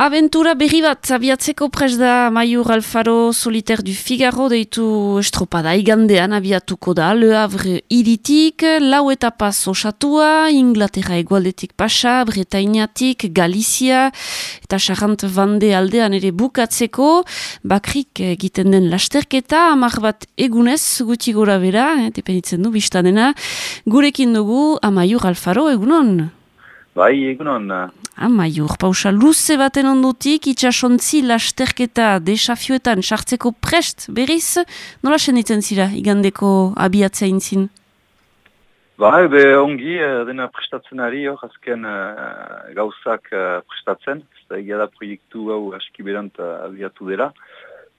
Aventura berri bat abiatzeko pres da Maiur Alfaro Solitaire du Figaro deitu estropada igandean abiatuko da Le Havre iritik, lau etapa osatua, Inglaterra egualdetik pasa, Bretainiatik, Galizia eta Charant Vande aldean ere bukatzeko, bakrik egiten den lasterketa, amar bat egunez guti gora bera, eh, depenitzen du biztanena, gurekin dugu Amaiur Alfaro egunon. Bai, egunon. Amaiur, pausa luze baten ondutik, itxasontzi lasterketa desafioetan sartzeko prest berriz, nola senditzen zira igandeko abiatzea intzin? Bai, be ongi, eh, dena prestatzen ari, hor, azken uh, gauzak uh, prestatzen, ez da egia da proiektu hau aski berant abiatu dela,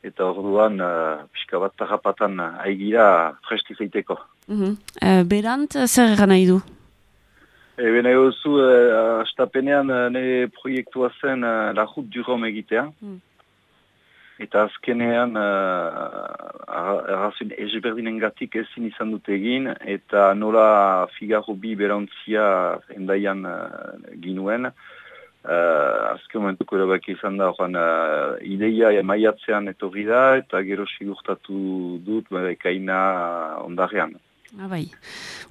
eta orduan uh, pixka bat tarrapatan aigira prestizaiteko. Uh -huh. uh, berant, zer egan nahi du? Eben nahi duzu, uh, astapenean uh, nire proiektua zen uh, La Route du Rome egitea. Mm. Eta azkenean, uh, errazun ezberdinen gatik ezin izan dut egin, eta nola Figaro bi berantzia endaian uh, ginuen. Uh, azken momentuko erabak izan da, oran, uh, ideia maiatzean etorri da, eta gero sigurtatu dut, ekaina ondarean. Ah, bai.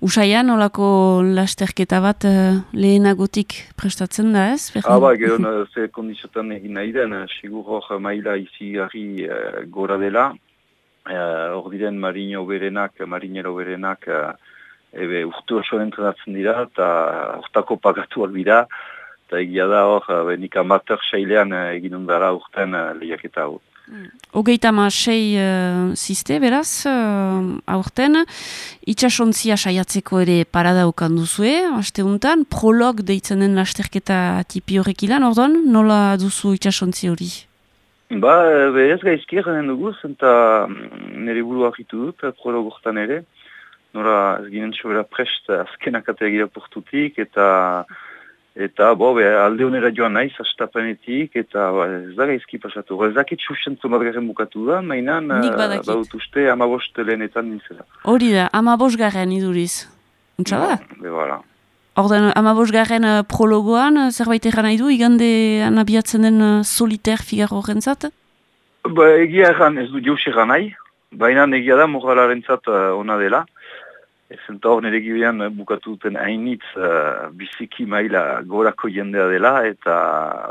Usaian, olako lasterketa bat uh, lehenagotik prestatzen da ez? Ah, bai, gero ze kondiziotan egin nahi den, eh, sigur hor maila izi gari uh, gora dela. Hor uh, diren marino berenak, marinero berenak, uh, ebe urtu oso entrenatzen dira, eta urtako pagatuak dira, eta egia da hor, benik amater sailean egin undara urten lehiaketa hor. Hogeita ma sei uh, ziste, beraz, uh, aurten, itxasontzia saiatzeko ere parada ukan duzue, haste untan, prolog deitzen den lasterketa tipi horrek ilan, orduan, nola duzu itxasontzi hori? Ba, ez gaizki egin dugu, zenta mm, nire buru ahitu dut, prolog urtan ere, nora ez ginen sobera prest azkenak ategira portutik, eta Eta, bo, be, alde honera joan naiz, astapenetik, eta ba, ez da gaizki pasatu. Ez dakit susentu bat garen bukatu da, mainan, baut uste, amabost lehenetan nintzela. Hori da, amabost garen iduriz. Untsa da? No, be, voilà. Orden, amabost garen uh, prologoan, uh, zerbait erran nahi du, igande anabiatzen den uh, soliter figarro rentzat? Ba, egia erran, ez du jaus erran nahi, baina egia da moralaren zat uh, ona dela. Ezen hor nire gibean eh, bukatu duten hainitz uh, biziki maila gorako jendea dela, eta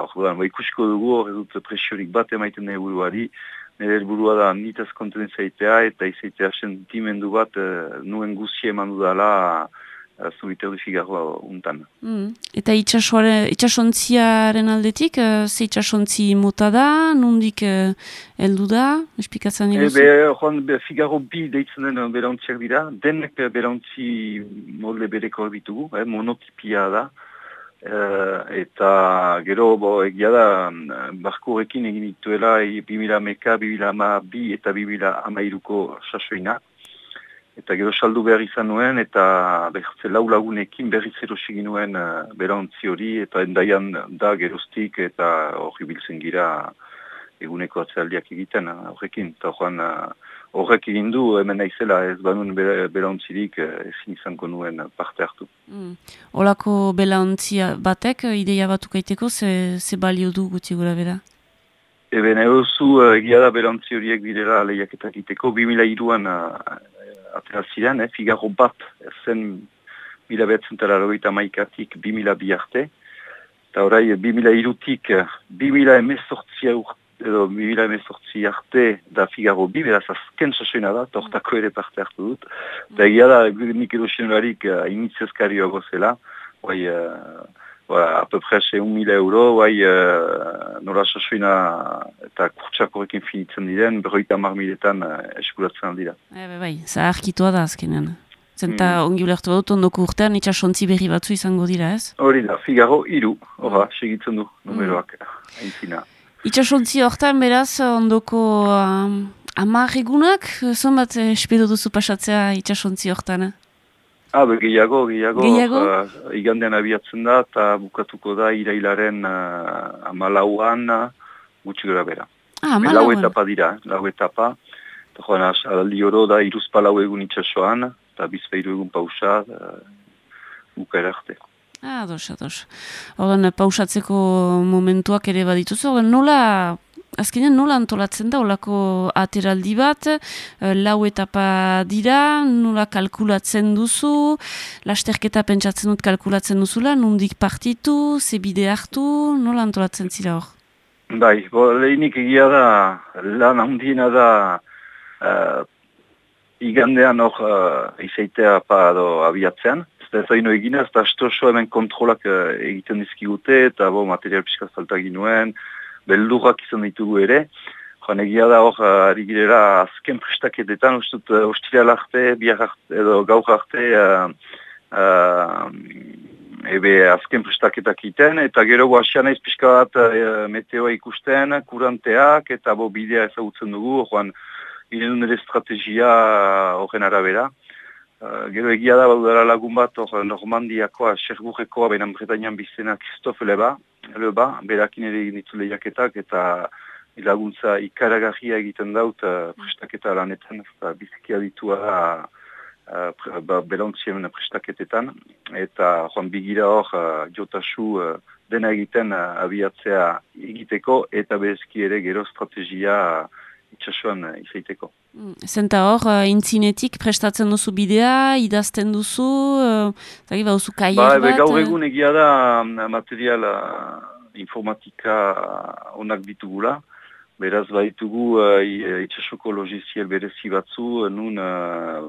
hor da, ikusiko dugu hor edut presiorik bat emaiten nahi buruari, nire burua da nitaz konten zaitea, eta izaitea sentimendu bat uh, nuen guzi eman dudala, zubite hori figarroa untan. Mm. Eta itxasontziaren aldetik, uh, ze itxasontzi mota da, nondik uh, eldu da, espikatzen nire? Ebe, joan, be, figarro bi deitzen den berantziak dira, denek berantzi molde bereko erbitugu, eh, monotipia da, uh, eta gero, bo, egia da, barkurekin egin dituela, 2000 meka, 2000 ama bi eta 2000 ama iruko sasoinak, eta gero saldu behar izan nuen, eta behar lau lagunekin berriz erosik nuen uh, berantzi hori, eta endaian da geroztik, eta hori biltzen gira eguneko atzealdiak egiten eh, horrekin, eta joan uh, horrek egin du hemen naizela ez banun berantzirik ezin izango nuen parte hartu. Mm. Olako belantzia batek, ideia batuk aiteko, ze, ze balio du guti gura bera? Eben, egozu, egia da berantzi horiek direla lehiaketak iteko, 2002an atera ziren, eh, Figaro bat zen mila behatzen tala maikatik bi mila bi arte, eta orai bi mila irutik bi mila emezortzi edo bi mila emezortzi arte da Figaro bi, beraz azken sasoina da, tortako ere parte hartu dut, eta egia da, nik edo xenorarik uh, eh, initzezkarioa gozela, bai, uh, Ba, apepres egun mila euro, bai, uh, nola sasoina eta kurtsakorekin finitzen diren, berroita mar miletan uh, eskuratzen aldira. Ebe bai, zaharkitua da azkenean. Zenta mm. ongi ulertu dut, ondoko urtean itxasontzi berri batzu izango dira, ez? Hori da, Figaro iru, horra, mm. segitzen du, numeroak, mm. aintzina. Itxasontzi hortan beraz, ondoko um, amar egunak, zon bat espedo duzu pasatzea itxasontzi hortan, Ah, be, gehiago, gehiago, Uh, igandean abiatzen da, eta bukatuko da irailaren uh, amalauan uh, gutxi gara bera. Ah, amalauan? Lau etapa dira, lau etapa. Eta joan, adaldi oro da, iruzpa lau egun itxasoan, eta bizpeiru egun pausa, uh, buka erarte. Ah, ados, ados. Horren, pausatzeko momentuak ere badituzu, horren nola, azkenean nola antolatzen da, olako ateraldi bat, eh, lau etapa dira, nola kalkulatzen duzu, lasterketa pentsatzen dut kalkulatzen duzula, nundik partitu, zebide hartu, nola antolatzen zira hor? Bai, bo, lehinik egia da, lan handiena da, uh, igandean hor uh, izaitea pa do abiatzean, ez zaino egina, ez da hemen kontrolak uh, egiten dizkigute, eta bo, material pixka falta ginuen, beldurrak izan ditugu ere. Joan egia da hor, ari girela azken prestaketetan, ustut, uh, ustila arte, biar arte, edo gaur arte, uh, uh, ebe azken prestaketak iten, eta gero guaxian ez pixka bat uh, meteoa ikusten, kuranteak, eta bo bidea ezagutzen dugu, joan, Inen nire estrategia horren arabera. Uh, gero egia da, baudara lagun bat, hor Normandiakoa, Xerburrekoa, benan Bretañan bizena Christophe Leba, leba, berakin ere ditu lehiaketak eta laguntza ikaragarria egiten daut uh, prestaketa lanetan, eta bizikia ditua da uh, ba, belontzien prestaketetan, eta joan bigira hor uh, jotasu dena egiten abiatzea egiteko, eta bezki ere gero strategia uh, itxasuan uh, izaiteko. Mm, zenta hor, uh, intzinetik prestatzen duzu bidea, idazten duzu, uh, zagi, ba, duzu kaier ba, bat? Gaur egun egia da material informatika onak ditugula, beraz baitugu uh, itxasuko logiziel berezi batzu, nun uh,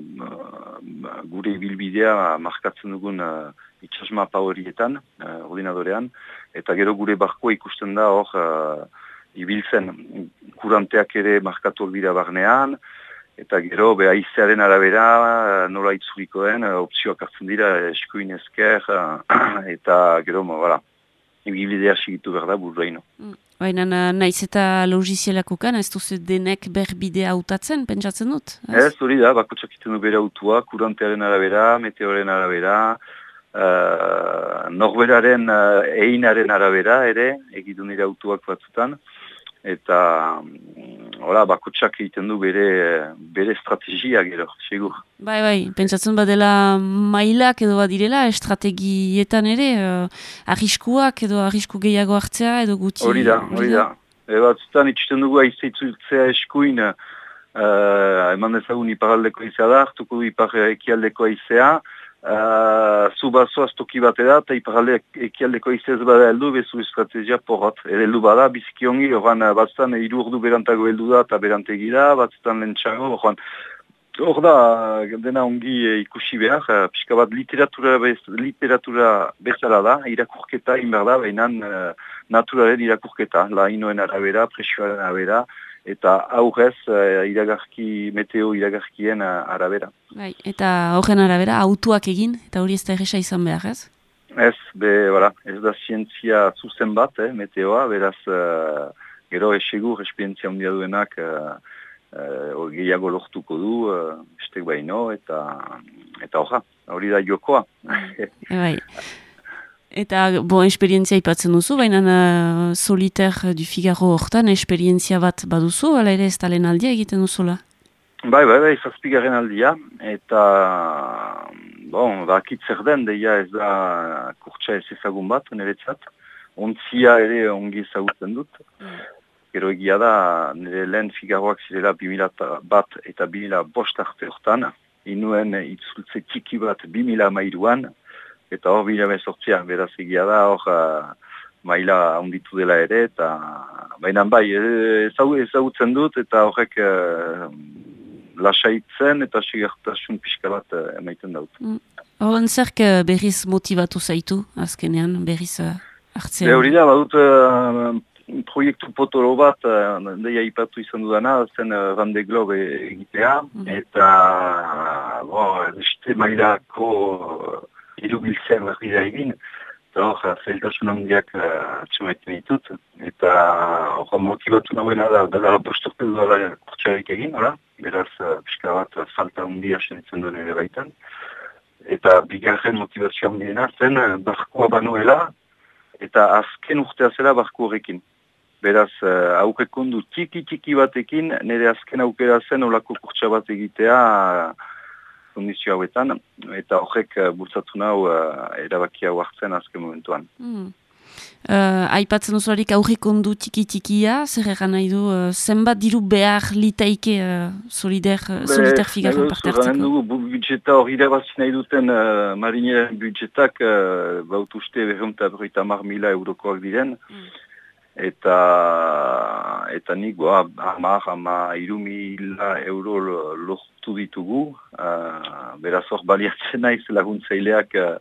gure bilbidea markatzen dugun uh, itxasmapa horietan, uh, ordinadorean, eta gero gure barkoa ikusten da hor, ibiltzen kuranteak ere markatu bira barnean, eta gero beha izaren arabera nola itzurikoen, opzioak hartzen dira eskuin ezker, eta gero, voilà, ibilbidea sigitu behar da burraino. Mm. Baina naiz eta logizielako kan, ez duzu denek berbidea hautatzen, pentsatzen dut? Ez, hori da, bakotsak iten du bere autua, kurantearen arabera, meteoren arabera, uh, norberaren uh, einaren arabera ere, egidun nire autuak batzutan, eta mm, hola bakotsak egiten du bere bere estrategia gero segur. Bai bai pentsatzen badela mailak edo badirela estrategietan ere uh, arriskuak edo arrisku gehiago hartzea edo gutxi hori da hori da. e batzutan itxiten dugu aizeitzultzea eskuin uh, eman dezagun iparaldeko izea da hartuko du ipar ekialdeko aizea Uh, zu bazoaz toki bat eda, eta iparalde ekialdeko izez bada heldu, bezu estrategia porrat. Ere heldu bada, biziki ongi, oran uh, batzutan iru ordu berantago heldu da, eta berantegi da, batzutan lentsago, oran hor da, dena ongi ikusi behar, pixka bat literatura, bez, literatura bezala da, irakurketa inber da, behinan uh, naturaren irakurketa, la inoen arabera, presioaren arabera, eta aurrez uh, iragarki, meteo iragarkien uh, arabera. Bai, eta horren arabera, autuak egin, eta hori ez da egisa izan behar, ez? Ez, be, voilà, ez da zientzia zuzen bat, eh, meteoa, beraz, uh, gero esegur, esperientzia handia duenak, uh, uh, gehiago lortuko du, uh, estek baino, eta eta hori da jokoa. bai. Eta, bo, esperientzia ipatzen duzu, baina uh, soliter du Figaro hortan, esperientzia bat baduzu, ala ere ez talen aldia egiten duzula? Bai, bai, bai, zazpigaren aldia, eta, bon, bakit zer den, deia ez da kurtsa ez ezagun bat, niretzat, ontzia ere ongi ezagutzen dut, mm. gero egia da, nire lehen Figaroak zirela 2000 bat eta 2000 bost arte hortan, inuen itzultze txiki bat 2000 mairuan, eta hor bila bezortzia, beraz egia da, hor uh, maila onditu dela ere, eta baina bai, ezagutzen dut, eta horrek uh, lasaitzen eta sigartasun pixka bat uh, emaiten. Mm. Horren zerk berriz motivatu zaitu, azkenean, berriz hartzea? Be hori da, badut uh, proiektu potolo bat, uh, deia ipatu izan dudana, zen uh, Van de Globe egitea, mm. eta bo, este mailako irubiltzen berri egin, eta hor, zailtasun handiak uh, ditut, eta hor, motibatu nagoena da, dara posturte dudala kurtsarik egin, ora? beraz, uh, pixka bat, uh, falta handia senitzen duen ere baitan, eta bigarren motivazio handiena zen, uh, barkoa banuela, eta azken urtea zela barko horrekin. Beraz, uh, aukekondu txiki-txiki batekin, nire azken aukera zen olako kurtsa bat egitea, kondizio hauetan, eta horrek uh, bultzatu nahu uh, erabakia hartzen azken momentuan. Mm. Uh, aipatzen duzularik aurrikondu tiki-tikia, zer egan nahi du, uh, zenbat diru behar litaike uh, solider, uh, solider figarren parte hartzeko? budjeta hori irabazien nahi duten uh, marineren budjetak uh, baut uste berreunta berreita mar mila eurokoak diren, mm. Eta eta nik goa hamar, hamar, iru mila euro lortu ditugu, uh, beraz hor baliatzen naiz laguntzaileak uh,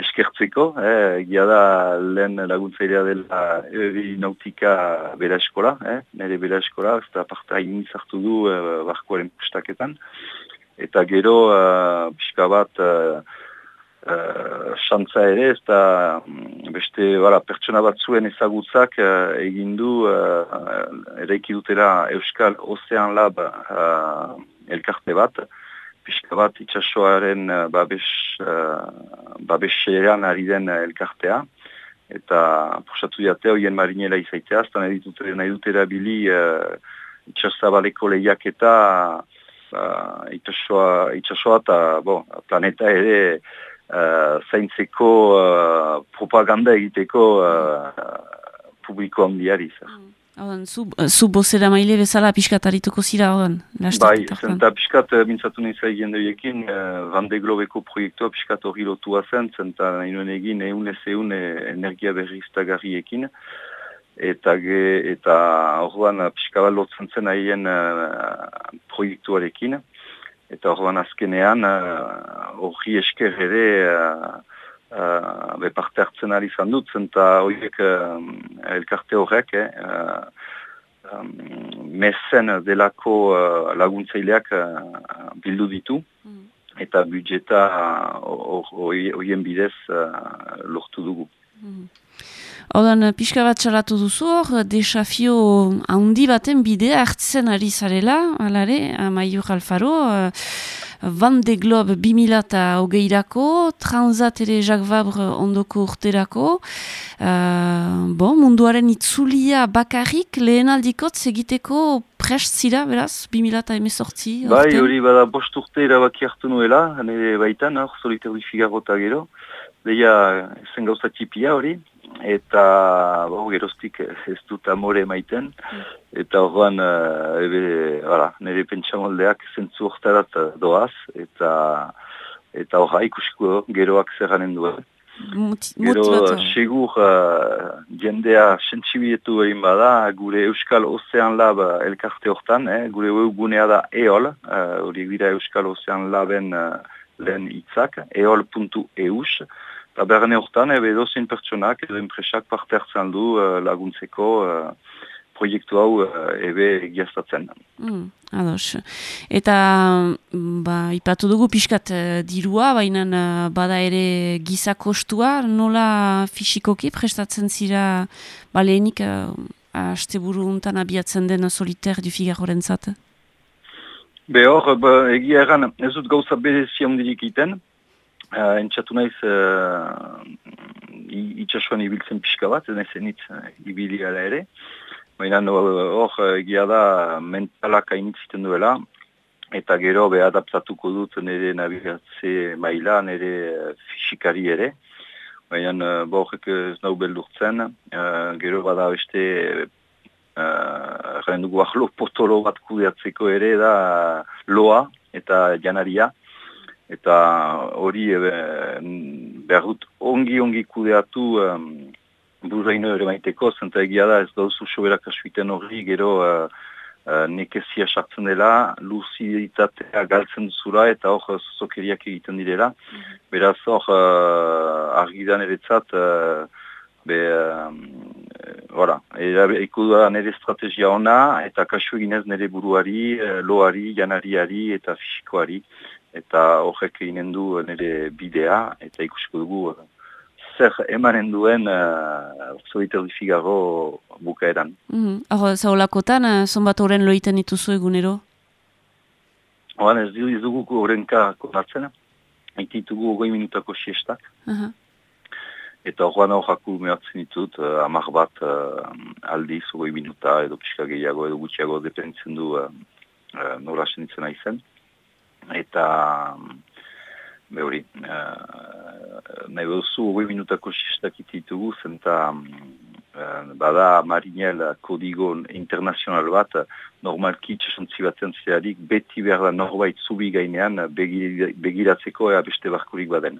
eskertzeko, eh, gia da lehen laguntzailea dela eri nautika bera eskola, eh, nire bera eskola, ez da parta hain zartu du uh, barkoaren pustaketan, eta gero uh, pixka bat uh, uh, ere, ez da mm, beste bala, pertsona bat zuen ezagutzak uh, egin du uh, ere ikidutera Euskal Ozean Lab uh, elkarte bat, pixka bat itxasoaren uh, babes, uh, babesean ari den elkartea. Eta posatu diate hoien marinela izaitea, aztan nahi dutera, nahi dutera bili uh, itxasabaleko lehiak eta uh, itxasoa eta bo, planeta ere uh, zaintzeko uh, propaganda egiteko uh, publiko handiari. Mm. Odan, zu, zu bozera maile bezala harituko zira, odan? Bai, zenta piskat mintzatu nahi zai gendoiekin, uh, Van de Globeko proiektua piskat hori lotua zen, zenta nahi nuen egin egun ez egun energia berriztagarriekin, eta ge, eta orduan piskabal lotzen zen haien uh, proiektuarekin, eta orduan azkenean hori uh, esker ere uh, uh, be parte hartzen ari izan dut, zenta horiek uh, elkarte horrek, eh, uh, um, mesen delako uh, laguntzaileak uh, bildu ditu, mm. eta budjeta horien bidez uh, lortu dugu. Mm. Odan, pixka bat txalatu duzu hor, desafio handi baten bidea hartzen ari zarela, alare, Amaiur Alfaro, Van de Globe 2000 eta hogeirako, Transat ere Jacques Vabre ondoko urterako. Uh, bon, munduaren itzulia bakarrik lehen aldikot egiteko prest zira, beraz, 2000 eta emezortzi? Bai, hori bada bost urte erabaki hartu nuela, nire baitan, hor, solitaru figarrota gero. Deia, zen gauza txipia hori, eta bo, geroztik ez dut amore maiten, mm. eta horrean uh, ebe, voilà, nire pentsamoldeak zentzu oktarat doaz, eta eta horra ikusiko geroak zerranen duen. Gero, segur, uh, jendea sentsibietu egin bada, gure Euskal Ozean Lab elkarte hortan, eh, gure webgunea da EOL, hori uh, dira Euskal Ozean Laben uh, lehen itzak, eol.eus, Eta behar hortan, ebe dozin pertsonak edo enpresak parte hartzen du uh, laguntzeko uh, proiektu hau uh, ebe egiaztatzen. Mm, ados. Eta ba, ipatu dugu pixkat dirua, baina bada ere giza kostua, nola fisikoki prestatzen zira baleenik uh, haste buru untan abiatzen den soliter du figarroren zate? Behor, ba, egia eran ez dut gauza berezia ondirik iten, Uh, Entzatu naiz uh, itxasuan ibiltzen pixka bat, ez nahi uh, ibili ala ere. Baina hor egia da mentalak hainitziten duela, eta gero be adaptatuko dut nire nabigatze maila, nire fisikari ere. Baina uh, horrek ez nahu beldurtzen, uh, gero bada beste uh, dugu ahlo potolo bat kudeatzeko ere da loa eta janaria eta hori behar dut ongi-ongi kudeatu um, burraino ere maiteko, zenta egia da ez dauzu soberak asuiten hori, gero uh, uh, nekezia sartzen dela, luziditatea galtzen zura eta hor zokeriak egiten direla. Mm -hmm. Beraz hor uh, argidan eretzat, uh, be, um, ora, da nire estrategia ona eta kasu eginez nire buruari, loari, janariari eta fisikoari eta horrek eginen du nire bidea, eta ikusiko dugu zer emanen duen uh, Zoliter di Figaro bukaeran. Mm -hmm. zaolakotan, uh, zonbat horren loiten dituzu egunero? Horan ez dugu horrenka konartzen, ditugu goi minutako siestak. Uh -huh. Eta horrean horraku mehatzen ditut, uh, amar bat uh, aldiz, goi minuta, edo pixka gehiago, edo gutxiago, dependitzen du uh, uh, nora senitzen aizen eta be hori, uh, nahi behuzu hori minutako sistak ititugu, zenta uh, bada marinel kodigo internazional bat, normalki txasuntzi baten zelarik, beti behar da norbait zubi gainean begiratzeko ea beste barkurik baden.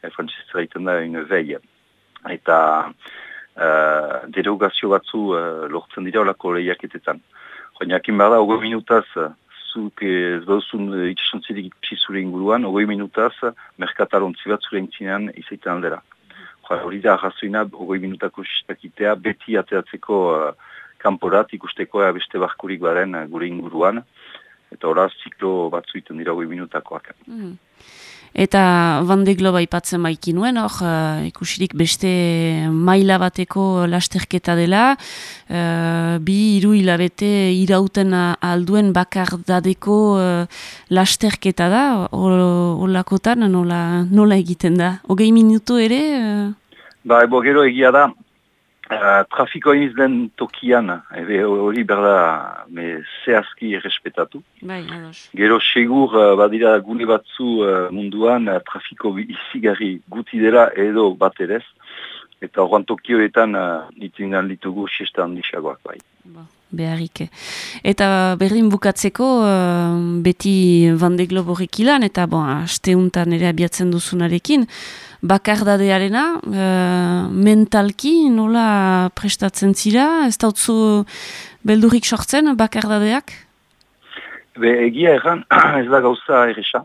E, Frantzizera iten da, une veille. Eta uh, derogazio batzu uh, lortzen dira olako lehiaketetan. Joan behar da, hori minutaz, zuk ez bauzun itxasuntzirik zure inguruan, ogoi minutaz, merkatalontzi bat zure intzinean izaitan aldera. Hori da, razoina, ogoi minutako sistakitea, beti ateatzeko uh, kanporat ikusteko beste barkurik baren uh, gure inguruan, eta horaz ziklo batzu iten dira ogoi minutakoak. Mm. Eta Van de Globa ipatzen baikin nuen, hor, uh, ikusirik beste maila bateko lasterketa dela, uh, bi iru hilabete irauten alduen bakar dadeko uh, lasterketa da, holakotan nola, nola egiten da? Ogei minutu ere? Uh... Ba, ebo gero egia da, Uh, trafiko iniz den tokian, ebe hori berda me zehazki errespetatu. Bai, Gero segur uh, badira gune batzu uh, munduan uh, trafiko izigarri guti dela edo bat edez. Eta horan tokioetan uh, itingan ditugu siesta handisagoak bai. Ba, beharrik. Eta berdin bukatzeko beti Van de Globo ilan eta bon, aste untan ere abiatzen duzunarekin bakardadearena, uh, mentalki nola prestatzen zira, ez dautzu beldurik sortzen bakardadeak? Be, egia erran, ez da gauza erresa.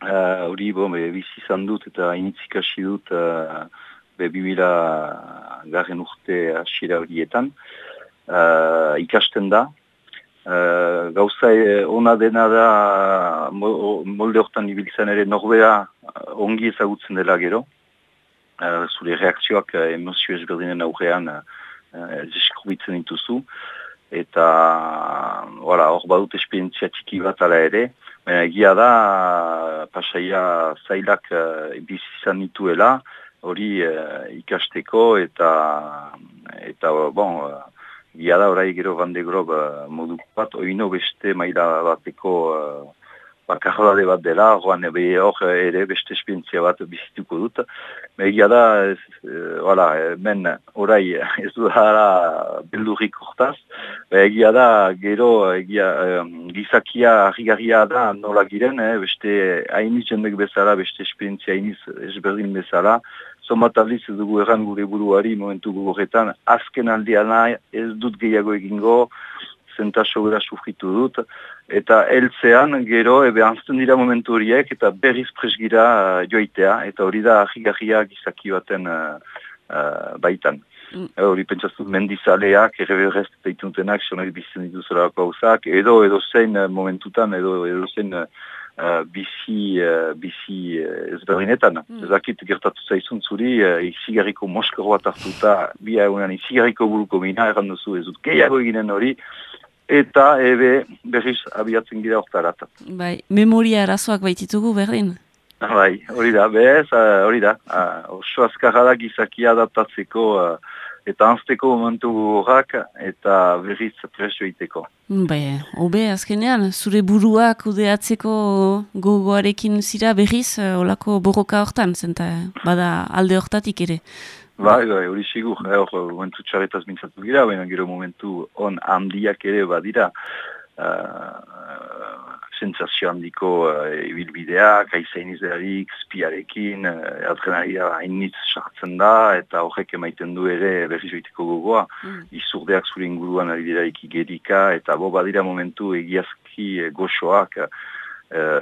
Eh, hori, uh, bo, bizi izan dut eta initzik hasi dut uh, be, bibila garen urte asira horietan. Uh, ikasten da, Uh, gauza ona dena da molde hortan ibiltzen ere norbea ongi ezagutzen dela gero. Uh, zure reakzioak uh, emozio ezberdinen aurrean uh, dituzu. Eta hor badut esperientzia txiki bat ala ere. Baina egia da, pasaia zailak uh, bizizan nituela, hori uh, ikasteko eta, eta bon, uh, da orai gero bande grob uh, modu bat, oino beste maila bateko bakarrade bat dela, joan ebe hor ere beste espientzia bat bizituko dut. Egia da, e, men orai ez du dara beldurrik urtaz. Egia da, gero egia, gizakia harrigarria da nola giren, eh, beste hainiz jendek bezala, beste espientzia hainiz ezberdin bezala. Zomat aldiz ez dugu erran gure buruari momentu gugoretan, azken aldeana ez dut gehiago egingo, zenta sobera sufritu dut, eta heltzean gero, ebe anzten dira momentu horiek, eta berriz presgira uh, joitea, eta hori da ahigarria gizaki baten uh, uh, baitan. Mm. Hori pentsaztu mendizaleak, erreberrez eta ituntenak, sonak bizten dituzorako hauzak, edo edo zein momentutan, edo edo zein uh, bizi, uh, bizi uh, ezberdinetan. Mm. Ezakit gertatu zaizun zuri, uh, izigarriko moskoro bat hartuta, bi egunan izigarriko buruko mina, erran duzu ez dut gehiago eginen hori, eta ebe berriz abiatzen gira oktarat. Bai, memoria arazoak baititugu berdin? Bai, hori da, bez, hori da. Oso azkarra da gizakia adaptatzeko eta anzteko momentu horrak eta berriz presio iteko. Bai, obe, azkenean, zure buruak udeatzeko gogoarekin zira berriz olako borroka hortan, zenta bada alde hortatik ere. Bai, bai, hori sigur, eh, hor, momentu txarretaz mintzatu gira, baina gero momentu on handiak ere badira, uh, sensazio handiko uh, ibilbideak, aizain izdearik, spiarekin, uh, adrenalia hainitz sartzen da, eta horrek emaiten du ere berri joiteko gogoa, mm. izurdeak zure inguruan ari dira ikigerika, eta bo badira momentu egiazki goxoak, Uh,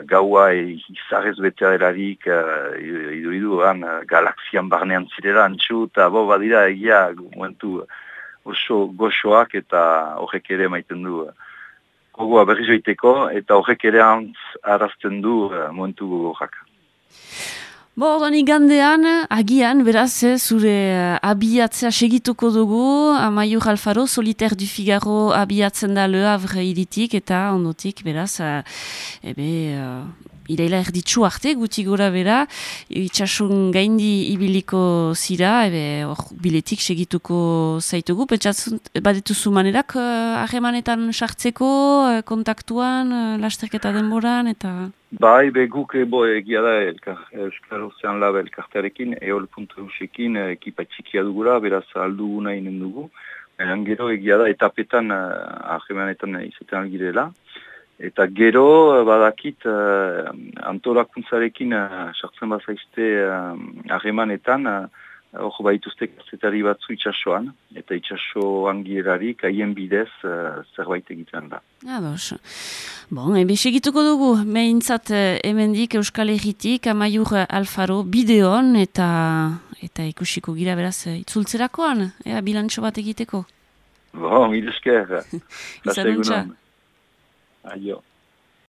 gaua izarrez betea delarik uh, idu idu uh, galaxian barnean zirela antxu eta bo badira egia momentu oso goxoak eta horrek ere maiten du uh, gogoa berri joiteko eta horrek ere antz arazten du uh, momentu gogoak. Bo, ordan igandean, agian, beraz, eh, zure uh, abiatzea segituko dugu, Amaiur Alfaro, Soliter du Figaro abiatzen da Le Havre iritik, eta ondotik, beraz, uh, ebe, uh, iraila erditsu arte guti gora bera, itxasun gaindi ibiliko zira, ebe hor biletik segituko zaitugu, petxatzen badituzu manerak harremanetan sartzeko, kontaktuan, lasterketa denboran, eta... Bai, be guk ebo egia da elkar, Euskal Ozean Lab elkartearekin, eol.eusekin ekipa txikia beraz aldugu nahi dugu. Eran gero egia da etapetan uh, ahemanetan izaten algirela. Eta gero badakit uh, antolakuntzarekin sartzen uh, bazaizte ahemanetan uh, hor uh, baituzte kazetari batzu itxasoan. Eta itxaso angierari kaien bidez uh, zerbait egiten da. Ados. Bon, ebe segituko dugu, mehintzat hemendik Euskal Herritik, Amaiur Alfaro, bideon eta eta ikusiko gira beraz itzultzerakoan, ea bilantxo bat egiteko. Bon, il esker. Izan ayer.